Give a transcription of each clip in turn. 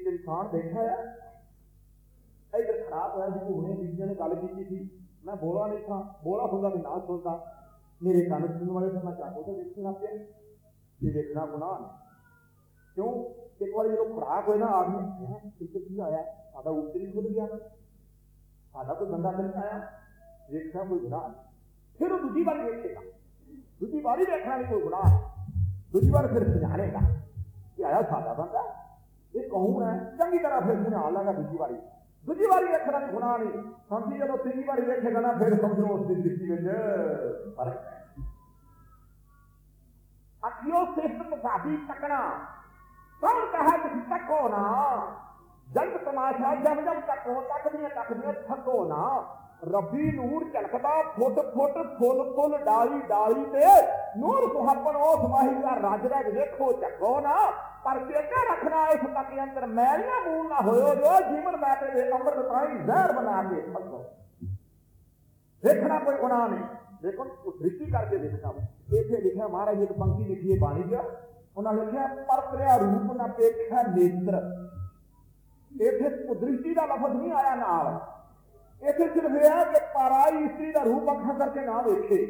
ਇੱਕ ਇਨਸਾਨ ਬੈਠਾ ਆ ਇਧਰ ਖਰਾਬ ਹੋਇਆ ਸੀ ਹੁਣੇ ਬੀਬੀਆਂ ਨੇ ਗੱਲ ਕੀਤੀ ਸੀ ਮੈਂ ਬੋਲਾ ਨਹੀਂ ਥਾ ਬੋਲਾ ਹੁੰਦਾ ਵੀ ਨਾ ਸੁਣਦਾ ਮੇਰੇ ਕੰਨ ਸੁਣਨ ਵਾਲੇ ਤਾਂ ਮੈਂ ਚਾਹੋ ਤਾਂ ਵੇਖਣ ਲੱਗ ਪਿਆ ਇਹ ਵੇਖਣਾ ਗੁਨਾਹ ਹੈ ਕਿਉਂ ਇੱਕ ਵਾਰੀ ਜਦੋਂ ਖਰਾਬ ਹੋਏ ਨਾ ਆਦਮੀ ਹੈਂ, ਇੱਥੇ ਕੀ ਆਇਆ ਸਾਡਾ ਉੱਤਰੀ ਖੁੱਲ ਗਿਆ ਸਾਡਾ ਕੋਈ ਬੰਦਾ ਨਹੀਂ ਆਇਆ ਵੇਖਣਾ ਕੋਈ ਗੁਨਾਹ ਨਹੀਂ ਫਿਰ ਉਹ ਦੂਜੀ ਵਾਰ ਵੇਖੇਗਾ ਦੂਜੀ ਵਾਰੀ ਵੇਖਣਾ ਵੀ ਕੋਈ ਗੁਨਾਹ ਹੈ ਦੂਜੀ ਵਾਰ ਫਿਰ ਪਛਾਣੇਗਾ ਕਿ ਆਇਆ ਸਾਡਾ ਬੰਦਾ ਇਹ ਕੌਣ ਹੈ ਚੰਗੀ ਤਰ੍ਹਾਂ ਫਿਰ ਪਛਾਣ ਲਾਂਗਾ ਦੂਜੀ ਵਾਰੀ। ਦੂਜੀ ਵਾਰੀ ਵੇਖਣਾ ਗੁਨਾਹ ਨਹੀਂ। ਸਮਝੀ ਜਦੋਂ ਤੀਜੀ ਵਾਰੀ ਵੇਖੇਗਾ ਨਾ ਫਿਰ ਸਮਝੋ ਉਸ ਦੀ ਦ੍ਰਿਸ਼ਟੀ ਵਿੱਚ ਫ਼ਰਕ ਹੈ ਅੱਖੀਓ ਸਿਰਫ ਮੁਸਾਫੀ ਤੱਕਣਾ। ਕੌਣ ਕਹਾ ਕਿ ਤੱਕੋ ਨਾ। ਜਦ ਤਮਾਸ਼ਾ ਜਮ ਜਮ ਤੱਕੋ ਤੱਕਦੀਆਂ ਤੱਕਦੀਆਂ ਥੱਕੋ ਨਾ। ਰੱਬੀ ਨੂਰ ਝਲਕਦਾ, ਫੁੱਟ ਫੁੱਟ, ਫੁੱਲ ਫੁੱਲ, ਡਾਲੀ ਡਾਲੀ ਤੇ। ਨੂਰ ਸੁਹਾਪਣ ਉਸ ਮਾਹੀ ਦਾ ਰੱਜ ਰੱਜ ਵੇਖੋ ਚੱਕੋ ਨਾ। ਪਰ ਚੇਤਾ ਰੱਖਣਾ, ਇਸ ਤੱਕ ਅੰਦਰ ਮੈਲੀਆਂ ਮੂਲ ਨਾ ਹੋਇਓ ਜੋ ਜੀਵਨ ਮਾਤੇ ਦੇ ਅੰਮ੍ਰਿਤ ਤਾਈ ਜ਼ਹਿਰ ਬਣਾ ਕੇ ਫਸੋ ਦੇਖਣਾ ਕੋਈ ਗੁਨਾਹ ਨਹੀਂ। ਦੇਖੋ ਦ੍ਰਿਸ਼ਟੀ ਕਰਕੇ ਦੇਖਣਾ ਇੱਥੇ ਲਿਖਿਆ, ਮਹਾਰਾਜ, ਇੱਕ ਪੰਕਤੀ ਲਿਖੀ ਹੈ ਬਾਣੀ ਦੀ। ਉਹਨਾਂ ਲਿਖਿਆ ਪਰਤਿਆ ਰੂਪ ਨਾ ਪੇਖਾ ਨੇਤਰ। ਇੱਥੇ ਉਹ ਦਾ ਲਫ਼ਜ਼ ਨਹੀਂ ਆਇਆ ਨਾਲ। ਇੱਥੇ ਸਿਰਫ ਇਹ ਹੈ ਕਿ ਪਰਾਈ ਇਸਤਰੀ ਦਾ ਰੂਪ ਅੱਖਾਂ ਕਰਕੇ ਨਾ ਵੇਖੇ।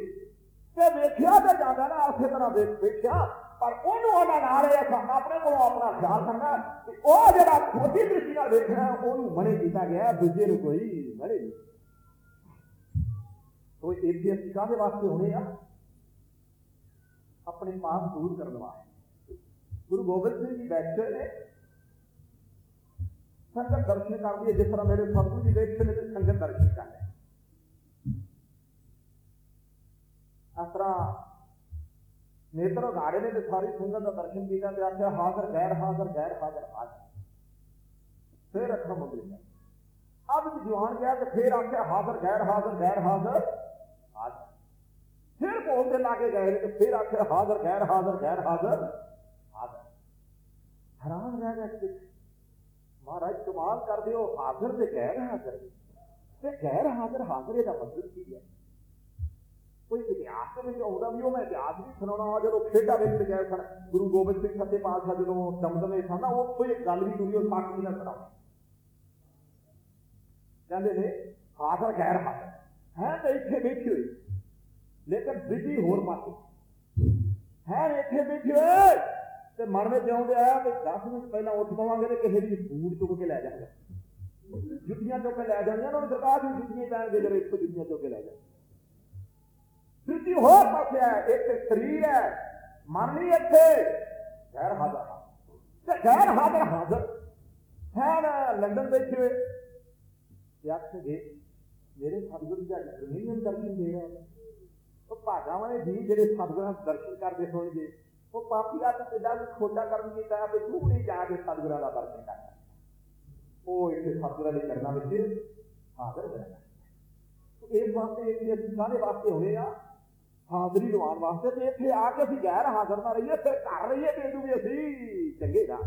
ਤੇ ਵੇਖਿਆ ਤਾਂ ਜਾਂਦਾ ਨਾ, ਉਸੇ ਤਰ੍ਹਾਂ ਵੇਖਿਆ। ਪਰ ਉਹਨੂੰ ਉਹਨਾਂ ਨਾਲ ਇਹ ਆਪਣੇ ਕੋਲੋਂ ਆਪਣਾ ਖਿਆਲ ਕਰਨਾ ਕਿ ਉਹ ਜਿਹੜਾ ਖੋਟੀ ਦ੍ਰਿਸ਼ਟੀ ਨਾਲ ਵੇਖਣਾ ਉਹਨੂੰ ਮਨੇ ਕੀਤਾ ਗਿਆ ਦੂਜੇ ਨੂੰ ਕੋਈ ਮਨੇ ਨਹੀਂ। ਕੋਈ ਇੱਥੇ ਅਸੀਂ ਕਾਹਦੇ ਵਾਸਤੇ ਹੋਣੇ ਆ? ਆਪਣੇ ਪਾਪ ਦੂਰ ਕਰਨ ਵਾਸਤੇ। ਗੁਰੂ ਗੋਬਿੰਦ ਸਿੰਘ ਜੀ ਬੈਠੇ ਨੇ। ਸੰਗਤ ਦਰਸ਼ਨ ਕਰਦੀ ਹੈ ਜਿਸ ਤਰ੍ਹਾਂ ਮੇਰੇ ਸਤਿਗੁਰੂ ਜੀ ਬੈਠੇ ਨੇ ਤੇ ਸੰਗਤ ਦਰਸ਼ਨ ਕਰ ਰਹੇ ਇਸ ਤਰ੍ਹਾਂ ਨੇਤਰ ਉਗਾੜੇ ਨੇ ਤੇ ਸਾਰੀ ਸੰਗਤ ਦਾ ਦਰਸ਼ਨ ਕੀਤਾ ਤੇ ਆਖਿਆ ਹਾਜ਼ਰ ਗੈਰ ਹਾਜ਼ਰ ਗੈਰ ਹਾਜ਼ਰ ਹਾਜ਼ਰ ਫਿਰ ਅੱਖਾਂ ਮੁੰਦ ਲਿਆ ਅਬ ਜਵਾਨ ਗਿਆ ਤੇ ਫਿਰ ਆਖਿਆ ਹਾਜ਼ਰ ਗੈਰ ਹਾਜ਼ਰ ਗੈਰ ਹਾਜ਼ਰ ਹਾਜ਼ਰ ਫਿਰ ਬੋਲਦੇ ਲਾਗੇ ਗਏ ਨੇ ਤੇ ਫਿਰ ਆਖਿਆ ਹਾਜ਼ਰ ਗੈਰ ਹਾਜ਼ਰ ਗੈਰ ਹਾਜ਼ਰ ਹਾਜ਼ਰ ਹੈਰਾਨ ਰਹਿ ਗਿਆ ਕਿ ਮਹਾਰਾਜ ਕਮਾਲ ਕਰਦੇ ਹੋ, ਹਾਜ਼ਰ ਤੇ ਗੈਰ ਹਾਜ਼ਰ ਤੇ ਗੈਰ ਹਾਜ਼ਰ ਹਾਜ਼ਰ ਇਹਦਾ ਮਤਲਬ ਕੀ ਹੈ? ਕੋਈ ਇਤਿਹਾਸ ਵਿੱਚ ਆਉਂਦਾ ਵੀ ਉਹ ਮੈਂ ਇਤਿਹਾਸ ਵੀ ਸੁਣਾਉਣਾ ਜਦੋਂ ਖੇਡਾਂ ਵਿੱਚ ਗਏ ਸਨ, ਗੁਰੂ ਗੋਬਿੰਦ ਸਿੰਘ ਸੱਚੇ ਪਾਤਸ਼ਾਹ ਜਦੋਂ ਦਮਦਮੇ ਸਨ, ਨਾ ਉੱਥੋਂ ਇੱਕ ਗੱਲ ਵੀ ਤੁਸੀਂ ਉਹ ਸਾਖੀ ਨਾਲ ਸੁਣਾਉਂਦਾ ਕਹਿੰਦੇ ਨੇ, ਹਾਜ਼ਰ, ਗੈਰ ਹਾਜ਼ਰ। ਹੈ ਤਾਂ ਇੱਥੇ ਬੈਠੀ ਹੋਈ। ਲੇਕਿਨ ਬਿਜ਼ੀ ਹੋਰ ਪਾਸੇ। ਹੈ ਇੱਥੇ ਬੈਠੀ ਹੋਏ ਤੇ ਮਨ ਵਿੱਚ ਆਉਂਦੇ ਆ ਕਿ 10 ਮਿੰਟ ਪਹਿਲਾਂ ਉੱਠ ਪਵਾਂਗੇ ਤੇ ਕਿਸੇ ਦੀ ਬੂਟ ਚੁੱਕ ਕੇ ਲੈ ਜਾਣਗੇ ਜੁੱਤੀਆਂ ਚੁੱਕ ਕੇ ਲੈ ਜਾਣੀਆਂ ਉਹਨਾਂ ਨੂੰ ਸਰਕਾਰ ਦੀ ਜੁੱਤੀਆਂ ਪੈਣਗੇ ਜਦੋਂ ਇੱਥੋਂ ਜੁੱਤੀਆਂ ਚੁੱਕ ਕੇ ਲੈ ਜਾਣ ਬਿਜ਼ੀ ਹੋਰ ਪਾਸੇ ਹੈ ਇੱਕ ਸਰੀਰ ਹੈ, ਮਨ ਨਹੀਂ ਇੱਥੇ ਗੈਰ ਹਾਜ਼ਰ ਤੇ ਗੈਰ ਹਾਜ਼ਰ ਹਾਜ਼ਰ। ਹੈ ਲੰਡਨ ਬੈਠੇ ਹੋਏ। ਤੇ ਆਖਦੇ ਮੇਰੇ ਸਤਿਗੁਰੂ ਜੀ, ਅੱਜ ਨਹੀਂ ਦਰਸ਼ਨ ਦੇ ਉਹ ਭਾਗਾਂ ਵਾਲੇ ਜੀ ਜਿਹੜੇ ਸਤਿਗੁਰਾਂ ਦੇ ਦਰਸ਼ਨ ਕਰਦੇ ਹੋਣਗੇ ਉਹ ਪਾਪੀ ਆ ਤੇ ਕਿੱਡਾ ਖੋਟਾ ਕਰਮ ਕੀਤਾ ਵੀ ਤੂੰ ਨਹੀਂ ਜਾ ਕੇ ਸਤਿਗੁਰਾਂ ਦਾ ਦਰਸ਼ਨ ਕਰਨਾ ਉਹ ਇੱਥੇ ਸਤਿਗੁਰਾਂ ਦੇ ਚਰਨਾਂ ਵਿੱਚ ਹਾਜ਼ਰ ਰਹਿਣਾ ਇਸ ਵਾਸਤੇ ਇੱਥੇ ਅਸੀਂ ਕਾਹਦੇ ਵਾਸਤੇ ਹੋਏ ਆ, ਹਾਜ਼ਰੀ ਲਵਾਉਣ ਵਾਸਤੇ ਤੇ ਇੱਥੇ ਆ ਕੇ ਅਸੀਂ ਗੈਰ ਹਾਜ਼ਰ ਨਾ ਰਹੀਏ, ਫਿਰ ਕਰ ਰਹੀਏ ਤੇ ਵੀ ਅਸੀਂ ਚੰਗੇ ਨਾ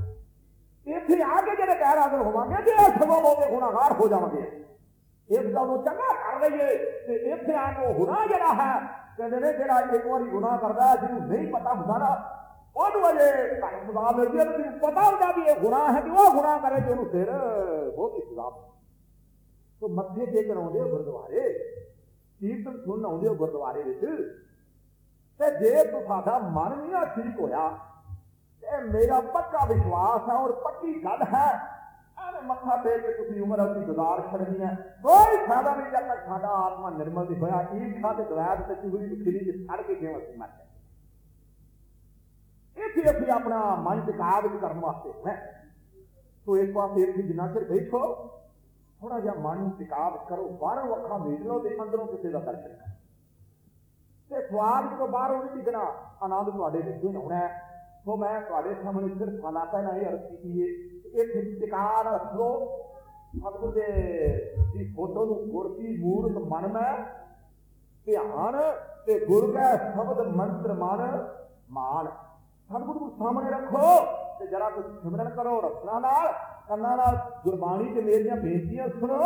ਇੱਥੇ ਆ ਕੇ ਜਿਹੜੇ ਗੈਰ ਹਾਜ਼ਰ ਹੋਵਾਂਗੇ ਜੇ ਸਗੋਂ ਹੋਵੇ ਗੁਨਾਹਗਾਰ ਹੋ ਜਾਵਾਂਗੇ। ਇਸ ਗੱਲ ਨੂੰ ਚੰਗਾ ਕਰ ਲਈਏ ਤੇ ਇੱਥੇ ਆ ਕੇ ਹੁਣਾ ਜਿਹੜਾ ਹੈ ਕਹਿੰਦੇ ਨੇ ਜਿਹੜਾ ਇੱਕ ਵਾਰੀ ਗੁਨਾਹ ਕਰਦਾ ਜਿਹਨੂੰ ਨਹੀਂ ਪਤਾ ਹੁੰਦਾ ਨਾ, ਉਹਨੂੰ ਅਜੇ ਘਰ ਸਜ਼ਾ ਮਿਲਦੀ ਹੈ ਤੇ ਪਤਾ ਹੁੰਦਾ ਵੀ ਇਹ ਗੁਨਾਹ ਹੈ ਕਿ ਉਹ ਗੁਨਾਹ ਕਰੇ ਤੇ ਉਹਨੂੰ ਫਿਰ ਬਹੁਤ ਸਜ਼ਾ ਸੋ ਮੱਥੇ ਟੇਕਣ ਆਉਂਦੇ ਹੋ ਗੁਰਦੁਆਰੇ, ਕੀਰਤਨ ਸੁਣਨ ਆਉਂਦੇ ਹੋ ਗੁਰਦੁਆਰੇ ਵਿੱਚ, ਤੇ ਜੇ ਤੁਹਾਡਾ ਮਨ ਨਹੀਂ ਨਾ ਠੀਕ ਹੋਇਆ, ਤੇ ਮੇਰਾ ਪੱਕਾ ਵਿਸ਼ਵਾਸ ਹੈ ਔਰ ਪੱਕੀ ਗੱਲ ਹੈ ਮੱਥਾ ਟੇਕ ਕੇ ਤੁਸੀਂ ਉਮਰ ਆਪਣੀ ਗੁਜ਼ਾਰ ਛੱਡਣੀ ਹੈ। ਕੋਈ ਫਾਇਦਾ ਨਹੀਂ ਜਦ ਤੱਕ ਸਾਡਾ ਆਤਮਾ ਨਿਰਮਲ ਨਹੀਂ ਹੋਇਆ। ਈਰਖਾ ਤੇ ਦਵੈਤ ਤੇ ਚੁਗਲੀ ਦੀ ਖਿਲੀ ਛੱਡ ਕੇ ਕਿਉਂ ਅਸੀਂ ਮਰ ਜਾਏ ਇੱਥੇ ਅਸੀਂ ਆਪਣਾ ਮਨ ਟਿਕਾ ਵਿੱਚ ਕਰਨ ਵਾਸਤੇ ਹੈ। ਸੋ ਇੱਕ ਪਾਸੇ ਇੱਥੇ ਜਿੰਨਾ ਚਿਰ ਬੈਠੋ ਥੋੜਾ ਜਿਹਾ ਮਨ ਨੂੰ ਟਿਕਾ ਕਰੋ। ਬਾਹਰੋਂ ਅੱਖਾਂ ਵੇਖ ਲਓ ਤੇ ਅੰਦਰੋਂ ਕਿਸੇ ਦਾ ਦਰਸ਼ਨ ਕਰੋ। ਤੇ ਸਵਾਦ ਤੋਂ ਬਾਹਰੋਂ ਨਹੀਂ ਦਿਖਣਾ, ਆਨੰਦ ਤੁਹਾਡੇ ਵਿੱਚ ਹੀ। ਹੋਣਾ ਸੋ ਮੈਂ ਤੁਹਾਡੇ ਸਾਹਮਣੇ ਸਿਰਫ ਹਾਲਾਤਾਂ ਨਾਲ ਇਹ ਅਰਥ ਕੀਤੀ ਹੈ। ਇਹ ਟਿਕਾਰ ਰੱਖੋ ਸਤਿਗੁਰ ਦੇ ਦੀ ਫੋਟੋ ਨੂੰ ਗੁਰ ਕੀ ਮੂਰਤ ਮਨ ਮੈਂ। ਧਿਆਨ ਤੇ ਗੁਰ ਕੈ ਸ਼ਬਦ ਮੰਤਰ ਮਨ ਮਾਨ ਸਤਿਗੁਰ ਨੂੰ ਸਾਹਮਣੇ ਰੱਖੋ ਤੇ ਜਰਾ ਕੁ ਸਿਮਰਨ ਕਰੋ ਰਸਨਾ ਨਾਲ, ਕੰਨਾਂ ਨਾਲ ਗੁਰਬਾਣੀ ਤੇ ਮੇਰੀਆਂ ਬੇਨਤੀਆਂ ਸੁਣੋ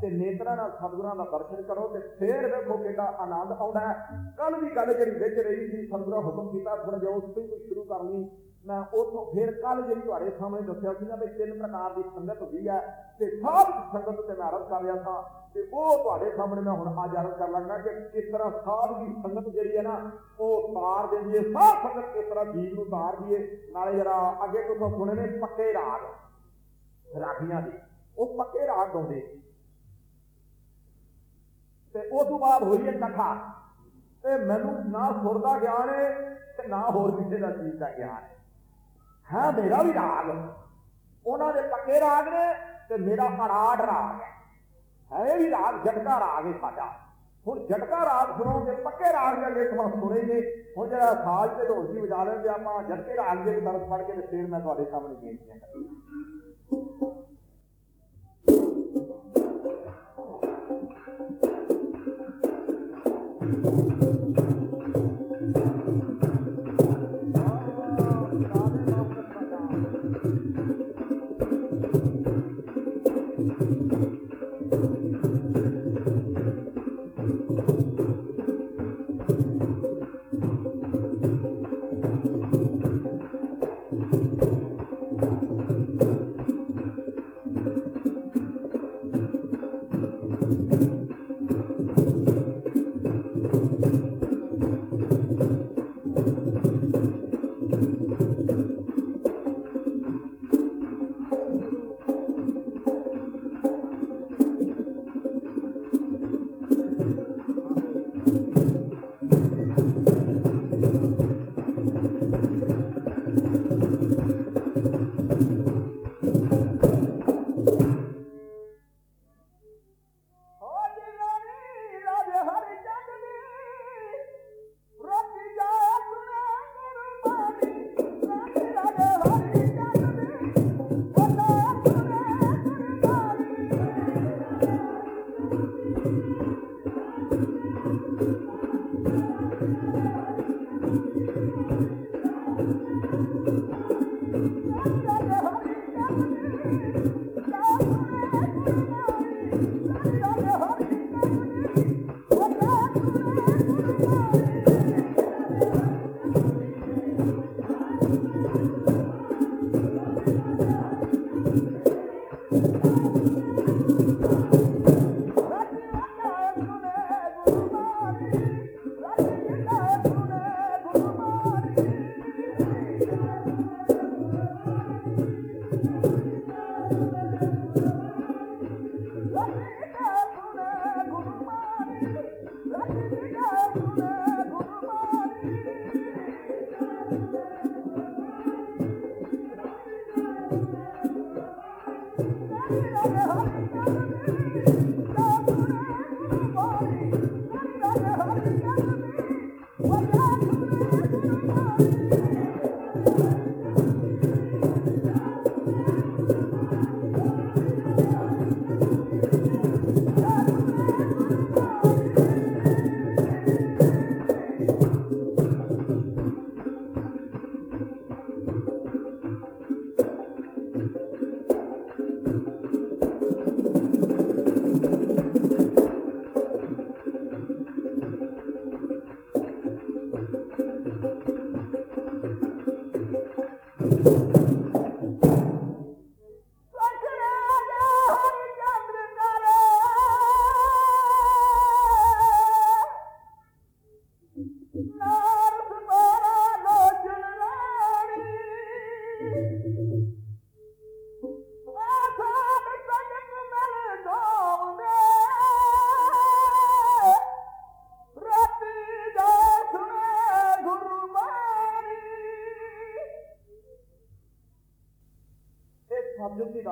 ਤੇ ਨੇਤਰਾਂ ਨਾਲ ਸਤਿਗੁਰਾਂ ਦਾ ਦਰਸ਼ਨ ਕਰੋ ਤੇ ਫੇਰ ਵੇਖੋ ਕਿੰਨਾ ਆਨੰਦ ਆਉਂਦਾ ਹੈ। ਕੱਲ ਵੀ ਗੱਲ ਜਿਹੜੀ ਵਿੱਚ ਰਹੀ ਸੀ, ਸਤਿਗੁਰਾਂ ਹੁਕਮ ਕੀਤਾ ਥੋੜਾ ਜਿਹਾ ਉਸ ਤੋਂ ਸ਼ੁਰੂ ਕਰਨੀ। ਮੈਂ ਉਥੋਂ ਫਿਰ ਕੱਲ ਜਿਹੜੀ ਤੁਹਾਡੇ ਸਾਹਮਣੇ ਦੱਸਿਆ ਸੀ ਨਾ ਵੀ ਤਿੰਨ ਪ੍ਰਕਾਰ ਦੀ ਸੰਗਤ ਹੁੰਦੀ ਹੈ ਤੇ ਸਭ ਸੰਗਤ ਤੇ ਮੈਂ ਅਰਜ਼ ਕਰ ਰਿਹਾ ਸਾਂ ਤੇ ਉਹ ਤੁਹਾਡੇ ਸਾਹਮਣੇ ਮੈਂ ਹੁਣ ਅੱਜ ਅਰਜ਼ ਕਰ ਲੱਗਾ ਕਿ ਕਿਸ ਤਰ੍ਹਾਂ ਸਾਧ ਦੀ ਸੰਗਤ ਜਿਹੜੀ ਹੈ ਨਾ, ਉਹ ਤਾਰ ਦਿੰਦੀ ਹੈ ਸਾਧ ਸੰਗਤ ਕਿਸ ਤਰ੍ਹਾਂ ਜੀਵ ਨੂੰ ਤਾਰਦੀ ਹੈ। ਨਾਲੇ ਜਰਾ ਅੱਗੇ ਤੁਸੀਂ ਸੁਣੇ ਨੇ ਪੱਕੇ ਰਾਗ, ਰਾਗੀਆਂ ਦੇ, ਉਹ ਪੱਕੇ ਰਾਗ ਗਾਉਂਦੇ। ਤੇ ਉਸ ਤੋਂ ਬਾਅਦ ਹੋਈ ਹੈ ਕਥਾ। ਤੇ ਮੈਨੂੰ ਨਾ ਸੁਰ ਦਾ ਗਿਆਨ ਹੈ ਤੇ ਨਾ ਹੋਰ ਕਿਸੇ ਦਾ ਚੀਜ਼ ਦਾ ਗਿਆਨ ਹੈ ਹਾਂ, ਮੇਰਾ ਵੀ ਰਾਗ। ਉਹਨਾਂ ਦੇ ਪੱਕੇ ਰਾਗ ਨੇ ਤੇ ਮੇਰਾ ਅਰਾੜ ਰਾਗ ਹੈ। ਹੈ ਵੀ ਰਾਗ, ਜਟਕਾ ਰਾਗ ਹੈ ਸਾਡਾ। ਹੁਣ ਜਟਕਾ ਰਾਗ ਸੁਣੋਗੇ ਪੱਕੇ ਰਾਗ ਦੇ ਲੇਖ ਮੈਂ ਸੁਣੇਗੇ ਹੁਣ ਜਿਹੜਾ ਸਾਜ ਤੇ ਢੋਲਕੀ ਵਜਾ ਲੈਂਦੇ ਆਪਾਂ, ਜਟਕੇ ਰਾਗ ਦੇ ਤਰਫ ਪੜ ਕੇ ਤੇ ਫਿਰ ਮੈਂ ਤੁਹਾਡੇ ਸਾਹਮਣੇ ਬੇਨਤੀਆਂ ਕਰਾਂਗਾ।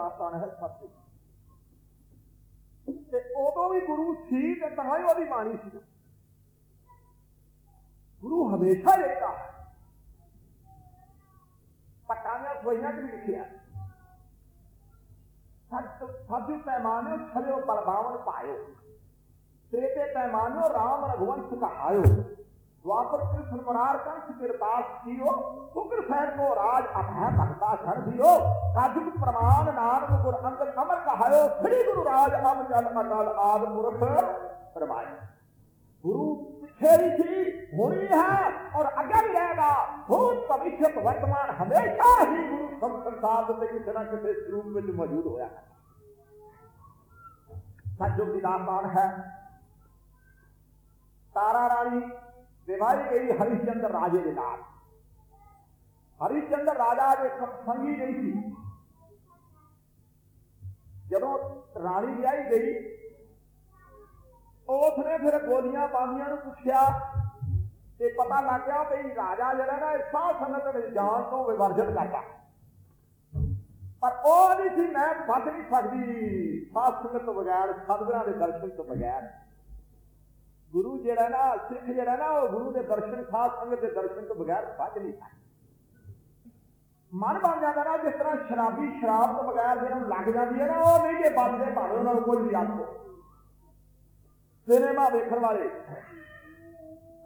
ਦਾਸਤਾਨ ਹੈ ਸਤਿਗੁਰ ਤੇ ਉਦੋਂ ਵੀ ਗੁਰੂ ਸੀ ਤੇ ਤਾਂ ਹੀ ਉਹਦੀ ਬਾਣੀ ਸੀ। ਗੁਰੂ ਹਮੇਸ਼ਾ ਲਿਖਦਾ ਹੈ ਪਟਾਨੀਆਂ ਸੋਈਆਂ ਚ ਲਿਖਿਆ। ਸੱਚ ਸੱਜੂ ਪੈਮਾਨੋ ਛਲਿਓ ਬਲਬਾਵਨ ਪਾਇਓ। ਤ੍ਰੇਤੇ ਪੈਮਾਨੋ ਰਾਮ ਰਘੁਵੰਸ਼ ਕਹਾਇਓ। द्वापर कृष्ण मुरार कंठ कृपास कियो, उग्र सैन को राज अभय भक्ता धन दियो। काजुग प्रमाण नाम गुर अंग अमर कहायो श्री गुरु राज अब जल अटल आद मूर्ख प्रमाण गुरु खेरी थी होनी है और अगर रहेगा भूत भविष्य तो वर्तमान हमेशा ही गुरु सब संसार से किसी न किसी रूप में मौजूद होया है। सचुग है। तारा रानी ਰਾਣੀ ਵਿਵਾਹੀ ਗਈ ਹਰੀਚੰਦਰ ਰਾਜੇ ਦੇ ਨਾਲ ਹਰੀਚੰਦਰ ਰਾਜਾ ਦੇ ਸੰਗੀ ਨਹੀਂ ਸੀ ਜਦੋਂ ਰਾਣੀ ਵਿਆਹੀ ਗਈ ਉਸਨੇ ਫਿਰ ਗੋਲੀਆਂ ਬਾਜ਼ੀਆਂ ਨੂੰ ਪੁੱਛਿਆ ਤੇ ਪਤਾ ਲੱਗ ਗਿਆ ਵੀ ਰਾਜਾ ਜਿਹੜਾ ਨਾ ਇਹ ਸਾਹ ਸੰਗਤ ਵਿੱਚ ਜਾਣ ਤੋਂ ਵਿਵਰਜਨ ਕਰਦਾ ਪਰ ਉਹ ਨਹੀਂ ਸੀ ਮੈਂ ਵੱਧ ਨਹੀਂ ਸਕਦੀ ਸਾਧ ਸੰਗਤ ਤੋਂ ਬਗੈਰ ਸਤਿਗੁਰਾਂ ਦੇ ਦਰਸ਼ਨ ਤੋਂ ਬਗੈਰ ਗੁਰੂ ਜਿਹੜਾ ਨਾ, ਸਿੱਖ ਜਿਹੜਾ ਨਾ, ਉਹ ਗੁਰੂ ਦੇ ਦਰਸ਼ਨ ਸਾਧ ਸੰਗਤ ਦੇ ਦਰਸ਼ਨ ਤੋਂ ਬਗੈਰ ਵੱਧ ਨਹੀਂ ਸਕਦਾ। ਮਨ ਬਣ ਜਾਂਦਾ ਨਾ, ਜਿਸ ਤਰ੍ਹਾਂ ਸ਼ਰਾਬੀ ਸ਼ਰਾਬ ਤੋਂ ਬਗੈਰ ਜਿਹਨਾਂ ਨੂੰ ਲੱਗ ਜਾਂਦੀ ਹੈ ਨਾ, ਉਹ ਨਹੀਂ ਜੇ ਬਚਦੇ ਭਾਵੇਂ ਉਹਨਾਂ ਨੂੰ ਕੋਈ ਵੀ ਆਖੋ। ਸਿਨੇਮਾ ਵੇਖਣ ਵਾਲੇ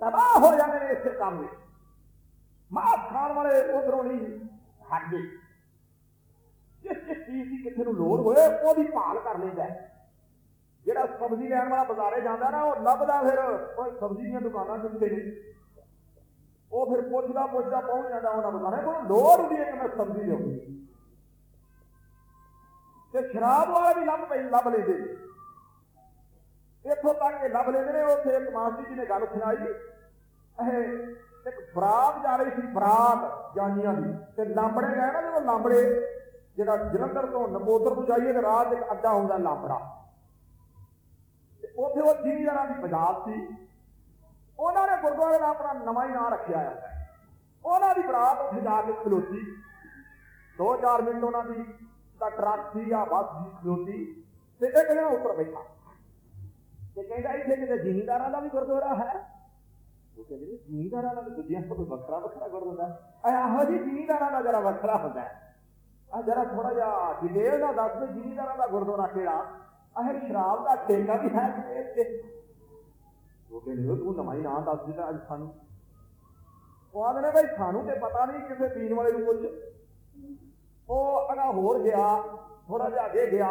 ਤਬਾਹ ਹੋ ਜਾਂਦੇ ਨੇ ਇਸੇ ਕੰਮ ਵਿੱਚ। ਮਾਸ ਖਾਣ ਵਾਲੇ ਉਧਰੋਂ ਨਹੀਂ ਹਟਦੇ। ਜਿਸ ਜਿਸ ਚੀਜ਼ ਦੀ ਕਿਸੇ ਨੂੰ ਲੋੜ ਹੋਏ, ਉਹਦੀ ਭਾਲ ਕਰ ਲੈਂਦਾ ਹੈ। ਜਿਹੜਾ ਸਬਜ਼ੀ ਲੈਣ ਵਾਲਾ ਬਾਜ਼ਾਰੇ ਜਾਂਦਾ ਨਾ, ਉਹ ਲੱਭਦਾ ਫਿਰ ਉਹ ਸਬਜ਼ੀ ਦੀਆਂ ਦੁਕਾਨਾਂ ਚੁੱਕਦੇ ਨੇ? ਉਹ ਫਿਰ ਪੁੱਛਦਾ ਪੁੱਛਦਾ, ਪਹੁੰਚ ਜਾਂਦਾ ਉਹਨਾਂ ਦੁਕਾਨਾਂ ਕੋਲ। ਲੋੜ ਹੁੰਦੀ ਹੈ ਕਿ ਮੈਂ ਸਬਜ਼ੀ ਲਿਆਉਂਗੀ ਤੇ ਸ਼ਰਾਬ ਵਾਲਾ ਵੀ ਲੱਭ ਪਈ, ਲੱਭ ਲੈਂਦੇ। ਇੱਥੋਂ ਤੱਕ ਇਹ ਲੱਭ ਲੈਂਦੇ ਨੇ, ਉੱਥੇ ਇੱਕ ਮਾਸਟਰ ਜੀ ਨੇ ਗੱਲ ਸੁਣਾਈ। ਇਹ ਇੱਕ ਬਰਾਤ ਜਾ ਰਹੀ ਸੀ, ਬਰਾਤ ਜਾਨੀਆਂ ਦੀ। ਤੇ ਲਾਂਬੜੇ ਗਏ ਨਾ ਜਦੋਂ ਲਾਂਬੜੇ, ਜਿਹੜਾ ਜਲੰਧਰ ਤੋਂ ਨਮੋਦਰ ਨੂੰ ਜਾਈਏ, ਤੇ ਰਾਤ ਇੱਕ ਅੱਡਾ ਹੁੰਦਾ ਲਾਂਬੜਾ। ਉੱਥੇ ਉਹ ਜ਼ਿਮੀਦਾਰਾਂ ਦੀ ਪੰਜਾਬ ਸੀ, ਉਹਨਾਂ ਨੇ ਗੁਰਦੁਆਰੇ ਦਾ ਆਪਣਾ ਨਵਾਂ ਹੀ ਨਾਂ ਰੱਖਿਆ ਆ। ਉਹਨਾਂ ਦੀ ਬਰਾਤ ਉੱਥੇ ਜਾ ਕੇ ਖਲੋਤੀ। 2-4 ਮਿੰਟ ਉਹਨਾਂ ਦੀ ਦਾ ਟਰੱਕ ਸੀ ਜਾਂ ਬੱਸ ਦੀ ਖਲੋਤੀ ਤੇ ਇੱਕ ਜਣਾ ਉੱਤਰ ਬੈਠਾ। ਤੇ ਕਹਿੰਦਾ, ਇੱਥੇ ਕਿਤੇ ਜ਼ਿਮੀਦਾਰਾਂ ਦਾ ਵੀ ਗੁਰਦੁਆਰਾ ਹੈ? ਉਹ ਕਹਿੰਦੇ ਨੇ ਜ਼ਿਮੀਦਾਰਾਂ ਦਾ ਤਾਂ ਦੂਜਿਆਂ ਤੋਂ ਵੱਖਰਾ ਵੱਖਰਾ ਗੁਰਦੁਆਰਾ ਹੈ। ਆਹੋ ਜੀ ਜ਼ਿਮੀਦਾਰਾਂ ਦਾ ਜਰਾ ਵੱਖਰਾ ਹੁੰਦਾ ਹੈ। ਆ ਜਰਾ ਥੋੜਾ ਜਿਹਾ ਡਿਟੇਲ ਨਾਲ ਦੱਸ ਦੇ, ਜ਼ਿਮੀਦਾਰਾਂ ਦਾ ਗੁਰਦੁਆਰਾ ਕਿਹੜਾ? ਆਹ ਸ਼ਰਾਬ ਦਾ ਠੇਕਾ ਵੀ ਹੈ ਕਿ ਉਹ ਕਹਿੰਦੇ ਤੂੰ ਨਵਾਂ ਨਾਂ ਦੱਸ ਦਿੱਤਾ ਅੱਜ ਸਾਨੂੰ। ਉਹ ਆਂਦੇ ਨੇ ਸਾਨੂੰ ਤੇ ਪਤਾ ਨਹੀਂ ਕਿਸੇ ਪੀਣ ਵਾਲੇ ਨੂੰ ਕੁਝ ਉਹ ਅਗਾ ਹੋਰ ਗਿਆ ਥੋੜਾ ਜਿਹਾ ਅੱਗੇ ਗਿਆ।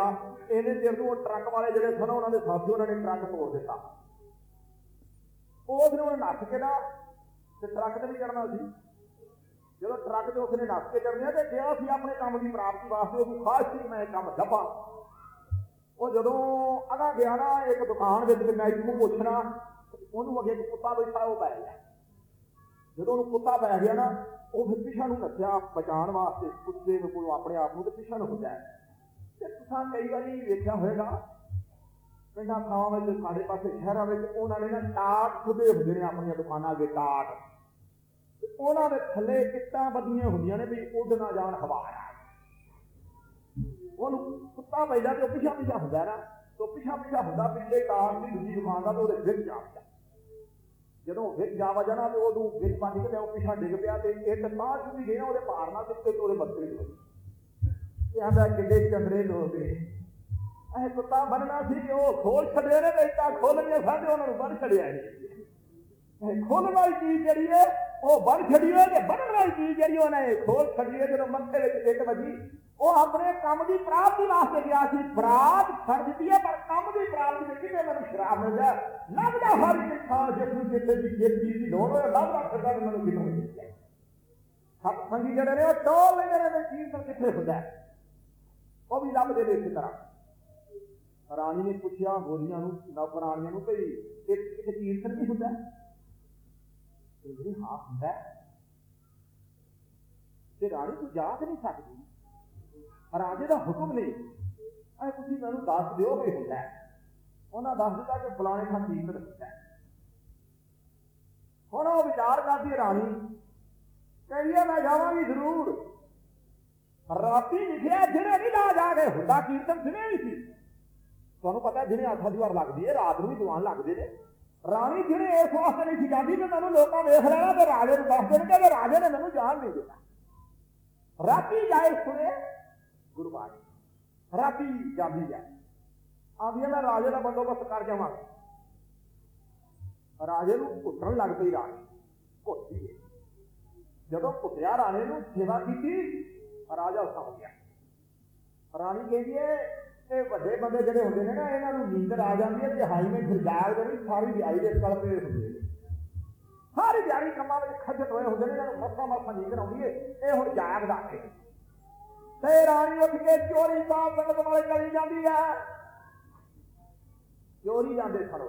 ਇਹਨੇ ਚਿਰ ਨੂੰ ਉਹ ਟਰੱਕ ਵਾਲੇ ਜਿਹੜੇ ਸਨ, ਉਹਨਾਂ ਦੇ ਸਾਥੀ ਉਹਨਾਂ ਨੇ ਟਰੱਕ ਤੋੜ ਦਿੱਤਾ। ਉਸ ਫਿਰ ਉਹਨੇ ਨੱਠ ਕੇ ਨਾ, ਤੇ ਟਰੱਕ ਤੇ ਵੀ ਚੜਨਾ ਸੀ। ਜਦੋਂ ਟਰੱਕ ਤੇ ਉਸਨੇ ਨੱਠ ਕੇ ਚੜਨਾ ਤੇ ਗਿਆ ਸੀ, ਆਪਣੇ ਕੰਮ ਦੀ ਪ੍ਰਾਪਤੀ ਵਾਸਤੇ ਉਹਨੂੰ ਖਾਸ ਸੀ ਮੈਂ ਕੰਮ ਲੱਭਾ ਉਹ ਜਦੋਂ ਅਗਾ ਗਿਆ ਨਾ, ਇੱਕ ਦੁਕਾਨ ਵਿੱਚ ਤੇ ਮੈਂ ਇਹਨੂੰ ਪੁੱਛਣਾ, ਉਹਨੂੰ ਅੱਗੇ ਕੁੱਤਾ ਬੈਠਾ, ਉਹ ਪੈ ਗਿਆ। ਜਦੋਂ ਉਹਨੂੰ ਕੁੱਤਾ ਪੈ ਗਿਆ ਨਾ, ਉਹ ਫਿਰ ਪਿਛਾ ਨੂੰ ਨੱਸਿਆ ਬਚਾਉਣ ਵਾਸਤੇ, ਕੁੱਤੇ ਨੂੰ ਕੋਲ ਆਪਣੇ ਆਪ ਨੂੰ ਤੇ ਪਿਛਾ ਨੂੰ ਹੁੰਦਾ ਤੇ ਤੁਸੀਂ ਕਈ ਵਾਰੀ ਵੇਖਿਆ ਹੋਵੇਗਾ, ਪਿੰਡਾਂ ਥਾਵਾਂ ਵਿੱਚ, ਸਾਡੇ ਪਾਸੇ ਸ਼ਹਿਰਾਂ ਵਿੱਚ, ਉਹਨਾਂ ਨੇ ਨਾ ਟਾਟ ਖੁਦੇ ਹੁੰਦੇ ਨੇ ਆਪਣੀਆਂ ਦੁਕਾਨਾਂ ਅੱਗੇ ਟਾਟ। ਤੇ ਉਹਨਾਂ ਦੇ ਥੱਲੇ ਕਿੱਟਾਂ ਬੱਦੀਆਂ ਹੁੰਦੀਆਂ ਨੇ ਵੀ ਉੱਡ ਨਾ ਜਾਣ, ਹਵਾ ਨਾਲ ਉਹਨੂੰ ਕੁੱਤਾ ਪੈਦਾ ਤੇ ਉਹ ਪਿਛਾ ਪਿਛਾ ਹੁੰਦਾ ਨਾ, ਤੇ ਪਿਛਾ ਪਿਛਾ ਹੁੰਦਾ ਪਿੱਛੇ ਕਾਰ ਦੀ ਦੂਜੀ ਦੁਕਾਨ ਦਾ ਤੇ ਉਹਦੇ ਵਿੱਚ ਜਾ ਵਜਾ ਜਦੋਂ ਵਿੱਚ ਜਾ ਵਜਾ ਤੇ ਉਹਨੂੰ ਵਿੱਚ ਪੰਜ ਕੇ ਉਹ ਪਿਛਾ ਡਿੱਗ ਪਿਆ ਤੇ ਇੱਕ ਤਾਂ ਵੀ ਗਿਆ ਉਹਦੇ ਪਾਰ ਨਾਲ ਤੇ ਉਹਦੇ ਮੱਥੇ ਵਿੱਚ ਵੱਜੀ ਇਹ ਆਂਦਾ, ਕਿੱਡੇ ਚੰਦਰੇ ਲੋਕ ਇਹ ਕੁੱਤਾ ਬੰਨਣਾ ਸੀ ਕਿ ਉਹ ਖੋਲ ਛੱਡੇ ਨੇ ਤਾਂ ਖੋਲ ਖੋਲਣੀਆਂ ਸਾਡੇ ਉਹਨਾਂ ਨੂੰ ਬੰਨ ਛੱਡਿਆ ਇਹ। ਖੋਲਣ ਵਾਲੀ ਚੀਜ਼ ਜਿਹੜੀ ਹੈ, ਉਹ ਬੰਨ ਛੱਡੀ ਹੋਈ ਤੇ ਬੰਨਣ ਵਾਲੀ ਚੀਜ਼ ਜਿਹੜੀ ਉਹਨੇ ਖੋਲ ਛੱਡੀ ਹੈ, ਜਦੋਂ ਮੱਥੇ ਵਿੱਚ ਇੱਟ ਵੱਜੀ। ਉਹ ਆਪਣੇ ਕੰਮ ਦੀ ਪ੍ਰਾਪਤੀ ਵਾਸਤੇ ਗਿਆ ਸੀ। ਬਰਾਤ ਛੱਡ ਦਿੱਤੀ ਹੈ, ਪਰ ਕੰਮ ਦੀ ਪ੍ਰਾਪਤੀ ਵਿੱਚ ਕਿਤੇ ਮੈਨੂੰ ਸ਼ਰਾਬ ਮਿਲ ਜਾ ਲੱਭਦਾ ਹਰ ਇੱਕ ਥਾਂ ਜਿਸ ਜਿੱਥੇ ਦੀ ਜਿਸ ਦੀ ਲੋੜ ਹੋਵੇ ਲੱਭਦਾ ਫਿਰਦਾ ਤੇ ਮੈਨੂੰ ਕਿਤੋਂ ਮਿਲ ਜਾਏ ਸਭ ਸੰਗੀ ਜਿਹੜੇ ਨੇ, ਉਹ ਟੋਲ ਲੈਂਦੇ ਨੇ ਵੀ ਕੀਰਤਨ ਕਿੱਥੇ ਹੁੰਦਾ ਉਹ ਵੀ ਲੱਭਦੇ ਨੇ ਇਸੇ ਤਰ੍ਹਾਂ। ਰਾਣੀ ਨੇ ਪੁੱਛਿਆ ਗੋਲੀਆਂ ਨੂੰ, ਨੌਕਰਾਣੀਆਂ ਨੂੰ ਭਈ, ਇੱਕ ਇੱਕ ਕੀਰਤਨ ਵੀ ਹੁੰਦਾ ਤੇ ਜਿਹੜੀ ਹਾਂ ਹੁੰਦਾ ਤੇ ਰਾਣੀ ਤੂੰ ਜਾ ਨਹੀਂ ਸਕਦੀ। ਰਾਜੇ ਦਾ ਹੁਕਮ ਨਹੀਂ। ਐ ਤੁਸੀਂ ਮੈਨੂੰ ਦੱਸ ਦਿਓ ਵੀ ਹੁੰਦਾ ਉਹਨਾਂ ਦੱਸ ਦਿੱਤਾ ਕਿ ਫਲਾਣੇ ਥਾਂ ਹੁੰਦਾ ਹੁਣ ਉਹ ਵਿਚਾਰ ਕਰਦੀ ਰਾਣੀ, ਕਹਿੰਦੀ ਹੈ, ਮੈਂ ਜਾਵਾਂਗੀ ਜ਼ਰੂਰ। ਰਾਤੀ ਲਿਖਿਆ ਜਿਹੜੇ ਨਹੀਂ ਲਾ ਜਾ ਕੇ ਹੁੰਦਾ, ਕੀਰਤਨ ਸੁਣਿਆ ਨਹੀਂ ਸੀ। ਤੁਹਾਨੂੰ ਪਤਾ ਜਿਹਨੇ ਆਖਾ ਦੀ ਵਾਰ ਲੱਗਦੀ ਹੈ, ਰਾਤ ਨੂੰ ਵੀ ਦੀਵਾਨ ਲੱਗਦੇ ਨੇ। ਰਾਣੀ ਜਿਹੜੇ ਇਸ ਵਾਸਤੇ ਨਹੀਂ ਸੀ ਜਾਂਦੀ ਕਿ ਮੈਨੂੰ ਲੋਕਾਂ ਵੇਖ ਲੈਣਾ, ਤੇ ਰਾਜੇ ਨੂੰ ਦੱਸ ਦੇਣਗੇ ਕਿ ਰਾਜੇ ਨੇ ਮੈਨੂੰ ਜਾਣ ਨਹੀਂ ਦਿੱਤਾ। ਰਾਤੀ ਜਾਏ ਸੁਣੇ ਗੁਰਬਾਣੀ। ਰਾਤੀ ਜਾਂਦੀ ਹੈ। ਆਂਦੀ ਹੈ ਰਾਜੇ ਦਾ ਬੰਦੋਬਸਤ ਕਰ ਜਾਵਾਂ। ਰਾਜੇ ਨੂੰ ਘੁੱਟਣ ਲੱਗ ਪਈ ਰਾਣੀ। ਘੁੱਟੀ ਜਦੋਂ ਘੁੱਟਿਆ ਰਾਣੇ ਨੂੰ ਸੇਵਾ ਕੀਤੀ, ਰਾਜਾ ਸੌ ਗਿਆ। ਰਾਣੀ ਕਹਿੰਦੀ ਹੈ, ਇਹ ਵੱਡੇ ਬੰਦੇ ਜਿਹੜੇ ਹੁੰਦੇ ਨੇ ਨਾ, ਇਹਨਾਂ ਨੂੰ ਨੀਂਦ ਆ ਜਾਂਦੀ ਹੈ ਤੇ ਹਾਈਵੇ ਫਿਰ ਜਾਗਦੇ ਨਹੀਂ ਸਾਰੀ ਦਿਹਾੜੀ ਦੇ ਕਲਪੇ ਹੁੰਦੇ ਨੇ। ਸਾਰੀ ਦਿਹਾੜੀ ਕੰਮਾਂ ਵਿੱਚ ਖੱਜਲ ਹੋਏ ਹੁੰਦੇ ਨੇ, ਇਹਨਾਂ ਨੂੰ ਮੱਥਾ ਮੱਥਾ ਨੀਂਦ ਆਉਂਦੀ ਹੈ। ਇਹ ਹੁਣ ਜਾਗਦਾ ਏ ਤੇ ਰਾਣੀ ਉੱਠ ਕੇ ਚੋਰੀ ਸਾਹਿਬ ਸੰਗਤ ਵਾਲੇ ਚਲੀ ਜਾਂਦੀ ਹੈ ਚੋਰੀ ਜਾਂਦੇ ਖੜੋ।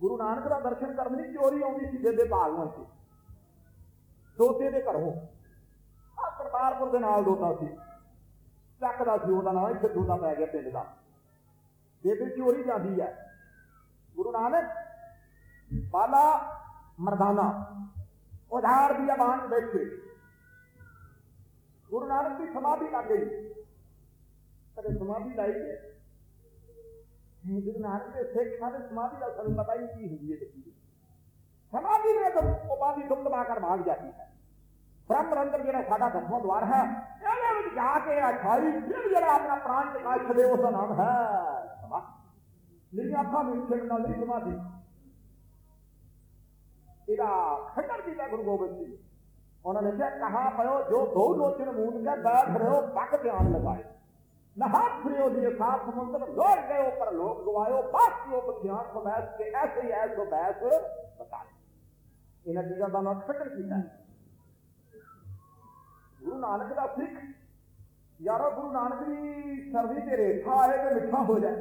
ਗੁਰੂ ਨਾਨਕ ਦਾ ਦਰਸ਼ਨ ਕਰਨ ਲਈ ਚੋਰੀ ਆਉਂਦੀ ਸੀ, ਬੇਬੇ ਭਾਗਵਨ ਸੀ। ਦੋਤੇ ਦੇ ਘਰੋਂ ਆ ਕਰਤਾਰਪੁਰ ਦੇ ਨਾਲ ਦੋਤਾ ਸੀ। ਚੱਕਦਾ ਸੀ, ਉਹਦਾ ਨਾਮ ਇੱਥੇ ਦੋਤਾ ਪੈ ਗਿਆ ਪਿੰਡ ਦਾ। ਬੇਬੇ ਚੋਰੀ ਜਾਂਦੀ ਹੈ ਗੁਰੂ ਨਾਨਕ, ਬਾਲਾ ਮਰਦਾਨਾ ਉਧਾਰ ਦੀ ਬਾਣ ਬੈਠੇ। ਗੁਰੂ ਨਾਨਕ ਦੀ ਸਮਾਧੀ ਲੱਗ ਗਈ। ਕਦੇ ਸਮਾਧੀ ਲਾਈ ਹੈ? ਗੁਰੂ ਨਾਨਕ ਦੇ ਸਿੱਖਾਂ ਦੇ ਸਮਾਧੀ ਦਾ ਸਾਨੂੰ ਪਤਾ ਹੀ ਕੀ ਹੁੰਦੀ ਹੈ ਤੇ ਕੀ ਸਮਾਧੀ ਨੇ ਤਾਂ ਉਪਾਧੀ ਤੁਮ ਦਬਾ ਕਰ ਭਾਗ ਜਾਂਦੀ ਹੈ। ਬ੍ਰਹਮ ਰੰਦਰ ਜਿਹੜਾ ਸਾਡਾ ਦਸਵਾਂ ਦਵਾਰ ਹੈ, ਇਹਦੇ ਵਿੱਚ ਜਾ ਕੇ ਅਠਾਈ ਫਿਰ ਜਿਹੜਾ ਆਪਣਾ ਪ੍ਰਾਣ ਟਿਕਾ ਛੱਡੇ ਉਸ ਦਾ ਨਾਮ ਹੈ, ਸਮਾਧੀ। ਮੇਰੀ ਅੱਖਾਂ ਵਿੱਚ ਛੱਡਣ ਨਾਲ ਸਮਾਧੀ। ਇਹਦਾ ਖੰਡਰ ਕੀਤਾ ਗੁਰੂ ਗੋਬਿੰਦ ਸਿੰਘ ਉਹਨਾਂ ਨੇ ਕਿਹਾ, ਕਹਾ ਪਇਓ ਜੋ ਦੋ ਲੋਚਨ ਮੂੰਦ ਕੇ ਬੈਠ ਰਹੋ ਪੱਕ ਧਿਆਨ ਲਗਾਏ। ਨਹਾਤ ਫਿਰਿਓ ਜੀ ਸਾਥ ਸਮੁੰਦਰ, ਲੋੜ ਗਏ ਪਰ ਲੋਕ ਗਵਾਇਓ ਬਾਕੀ ਉਹ ਕੋ ਬੈਠ ਕੇ ਐਸੇ ਹੀ ਐਸੋ ਬੈਠ ਬਤਾ ਇਹਨਾਂ ਚੀਜ਼ਾਂ ਦਾ ਮੈਂ ਖੰਡਰ ਕੀਤਾ। ਗੁਰੂ ਨਾਨਕ ਦਾ ਸਿੱਖ, ਯਾਰੋ, ਗੁਰੂ ਨਾਨਕ ਦੀ ਸਰਦੀ ਤੇ ਰੇਖਾ ਆਏ ਤੇ ਮਿੱਠਾ ਹੋ ਜਾਏ।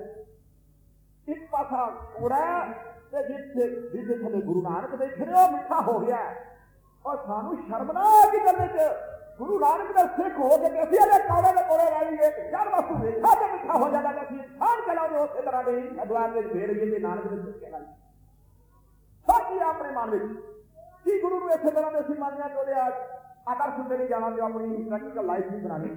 ਇੱਕ ਪਾਸਾ ਕੋੜਾ ਤੇ ਜਿੱਥੇ ਜਿੱਥੇ ਥਲੇ ਗੁਰੂ ਨਾਨਕ ਦੇ ਫਿਰ ਉਹ ਮਿੱਠਾ ਹੋ ਗਿਆ। ਔਰ ਸਾਨੂੰ ਸ਼ਰਮ ਨਾ ਆ ਕਿ ਕਰਨੇ ਚ ਗੁਰੂ ਨਾਨਕ ਦਾ ਸਿੱਖ ਹੋ ਕੇ ਤੇ ਅਸੀਂ ਇਹਦੇ ਕਾੜੇ ਦੇ ਕੋਲੇ ਰਹਿ ਲਈਏ ਜਦ ਵਸੂ ਵੇਖਾ ਤੇ ਮਿੱਠਾ ਹੋ ਜਾਂਦਾ ਤੇ ਅਸੀਂ ਖਾਣ ਚਲਾਉਂਦੇ ਉਸੇ ਤਰ੍ਹਾਂ ਦੇ ਅਦਵਾਰ ਦੇ ਫੇਰ ਗਏ ਤੇ ਨਾਨਕ ਦੇ ਸਿੱਖੇ ਨਾਲ। ਸਾਡੀ ਆਪਣੇ ਮਨ ਵਿੱਚ ਕੀ ਗੁਰੂ ਨੂੰ ਇਸੇ ਤਰ੍ਹਾਂ ਦੇ ਅਸੀਂ ਮੰਨਿਆ ਚੋਲੇ ਆ ਆਦਰਸ਼ ਦੇ ਲਈ ਜਾਣਾ ਤੇ ਆਪਣੀ ਪ੍ਰੈਕਟੀਕਲ ਲਾਈਫ ਵੀ ਬਣਾਣੀ